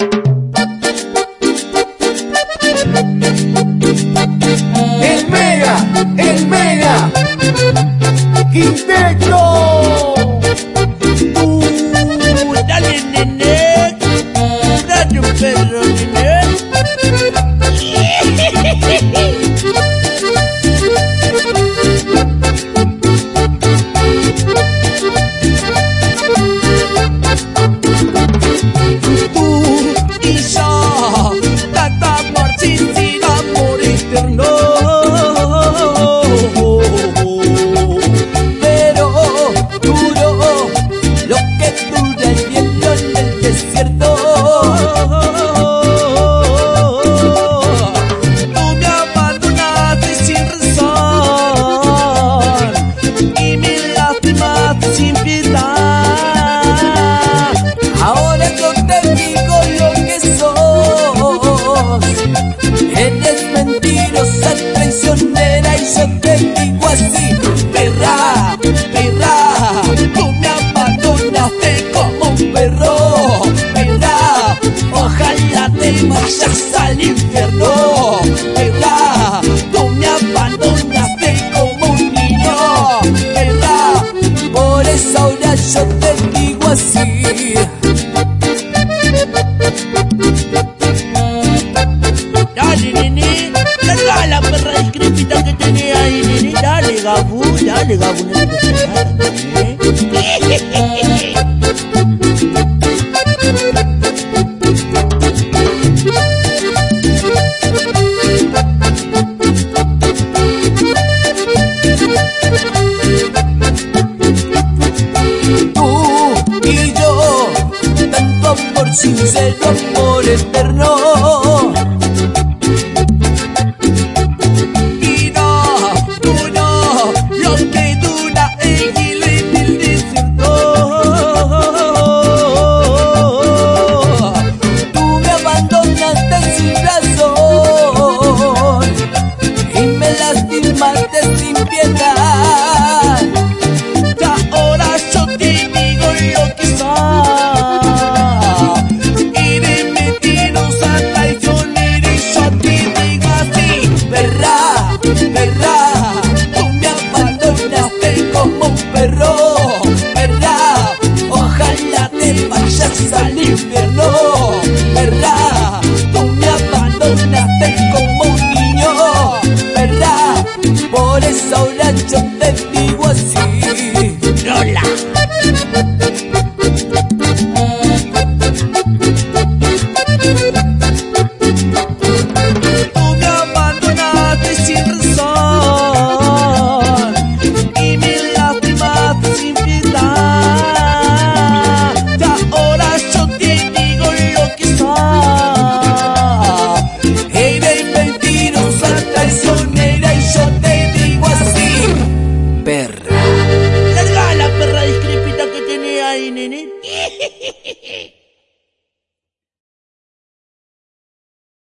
El Mega, el Mega, Quinteto. Uh, dale, nene. vayas hasta el infierno. ¿Verdad? Tú me abandonaste como un niño. ¿Verdad? Por eso ahora yo te digo así. Dale, sincero, amor eterno. perro, ¿verdad? Ojalá te vayas al infierno, ¿verdad? Tú me abandonaste como un niño, ¿verdad? Por eso ahora yo te digo.